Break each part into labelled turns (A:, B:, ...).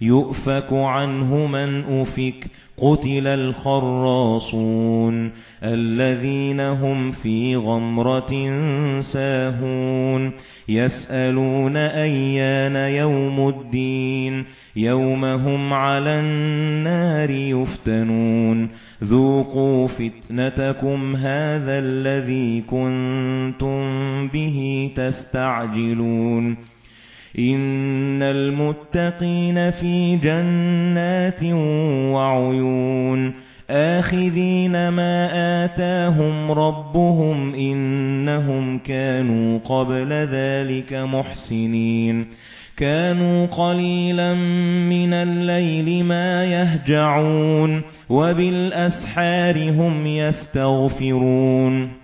A: يؤفك عنه من أفك قتل الخراصون الذين هم في غمرة ساهون يسألون أيان يوم الدين يوم هم على النار يفتنون ذوقوا فتنتكم هذا الذي كنتم به تستعجلون إِنَّ الْمُتَّقِينَ فِي جَنَّاتٍ وَعُيُونٍ آخِذِينَ مَا آتَاهُمْ رَبُّهُمْ إِنَّهُمْ كَانُوا قَبْلَ ذَلِكَ مُحْسِنِينَ كَانُوا قَلِيلًا مِنَ اللَّيْلِ مَا يَهْجَعُونَ وَبِالْأَسْحَارِ هُمْ يَسْتَغْفِرُونَ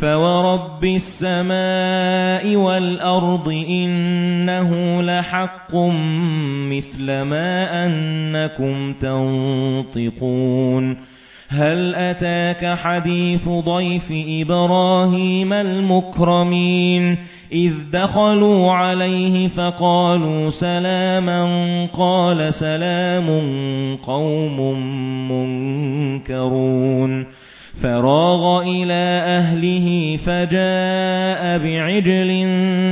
A: فَوَرَبِّ السَّمَاءِ وَالْأَرْضِ إِنَّهُ لَحَقٌّ مِثْلَ مَا أَنَّكُمْ تَنطِقُونَ هَلْ أَتَاكَ حَدِيثُ ضَيْفِ إِبْرَاهِيمَ الْمُكْرَمِينَ إِذْ دَخَلُوا عَلَيْهِ فَقَالُوا سَلَامًا قَالَ سَلَامٌ قَوْمٌ مُنكَرُونَ فراغ إلى أهله فجاء بعجل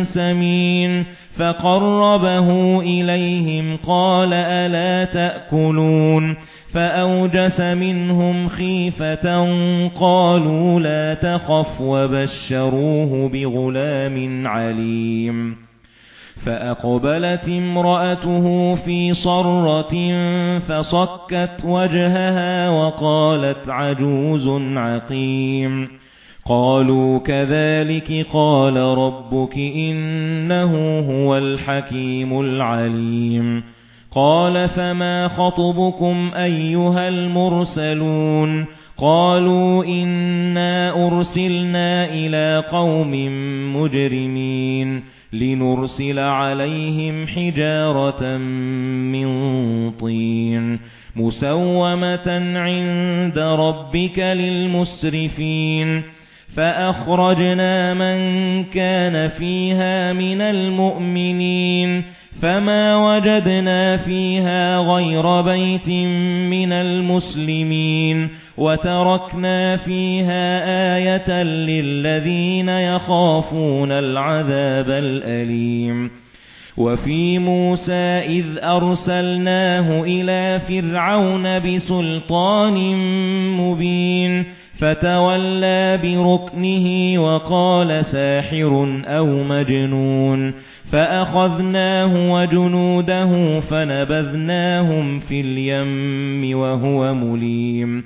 A: سمين فقربه إليهم قال ألا تأكلون فأوجس منهم خيفة قالوا لا تخف وبشروه بغلام عليم فأقبلت امرأته في صرة فصكت وجهها وقالت عجوز عقيم. قالوا كذلك قال ربك إنه هو الحكيم العليم. قال فما خطبكم أيها المرسلون؟ قالوا إنا أرسلنا إلى قوم مجرمين. لنرسل عليهم حجارة من طين مسومة عند ربك للمسرفين فأخرجنا من كان فيها من المؤمنين فما وجدنا فيها غير بيت من المسلمين وَتَرَكْنَا فِيهَا آيَةً لِلَّذِينَ يَخَافُونَ الْعَذَابَ الْأَلِيمَ وَفِي مُوسَى إِذْ أَرْسَلْنَاهُ إِلَى فِرْعَوْنَ بِسُلْطَانٍ مُبِينٍ فَتَوَلَّى بِرُكْنِهِ وَقَالَ سَاحِرٌ أَوْ مَجْنُونٌ فَأَخَذْنَاهُ وَجُنُودَهُ فَنَبَذْنَاهُمْ فِي الْيَمِّ وَهُوَ مُلِيمٌ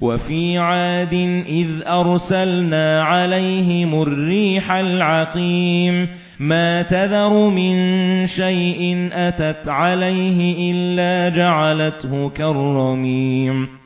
A: وَفِي عَادٍ إِذْ أَرْسَلْنَا عَلَيْهِمُ الرِّيحَ الْعَقِيمَ مَا تَذَرُ مِن شَيْءٍ أَتَتْ عَلَيْهِ إِلَّا جَعَلَتْهُ كَالرَّمِيمِ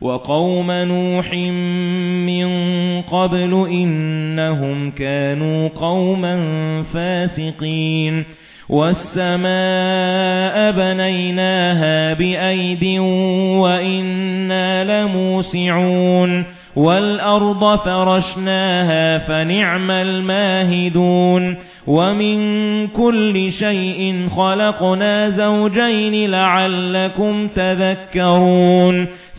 A: وَقَوْمَ نُوحٍ مِنْ قَبْلُ إِنَّهُمْ كَانُوا قَوْمًا فَاسِقِينَ. وَالسَّمَاءَ بَنَيْنَاهَا بِأَيْدٍ وَإِنَّا لَمُوسِعُونَ. وَالْأَرْضَ فَرَشْنَاهَا فَنِعْمَ الْمَاهِدُونَ. وَمِن كُلِّ شَيْءٍ خَلَقْنَا زَوْجَيْنِ لَعَلَّكُمْ تَذَكَّرُونَ.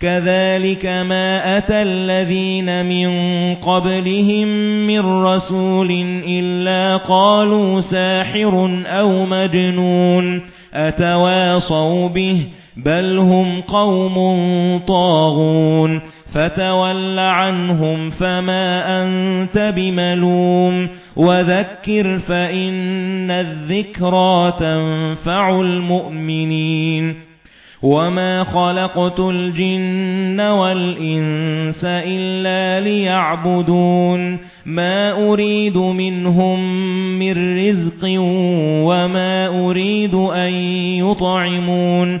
A: كَذَلِكَ مَا أَتَى الَّذِينَ مِن قَبْلِهِم مِّن رَّسُولٍ إِلَّا قَالُوا سَاحِرٌ أَوْ مَجْنُونٌ أَتَوَاصَوْا بِهِ بَلْ هُمْ قَوْمٌ طَاغُونَ فَتَوَلَّ عَنْهُمْ فَمَا أَنْتَ بِمَلُومٍ وَذَكِّرْ فَإِنَّ الذِّكْرَى تَنفَعُ الْمُؤْمِنِينَ وَمَا خَلَقْتُ الْجِنَّ وَالْإِنسَ إِلَّا لِيَعْبُدُونِ مَا أُرِيدُ مِنْهُمْ مِنْ رِزْقٍ وَمَا أُرِيدُ أَنْ يُطْعِمُونِ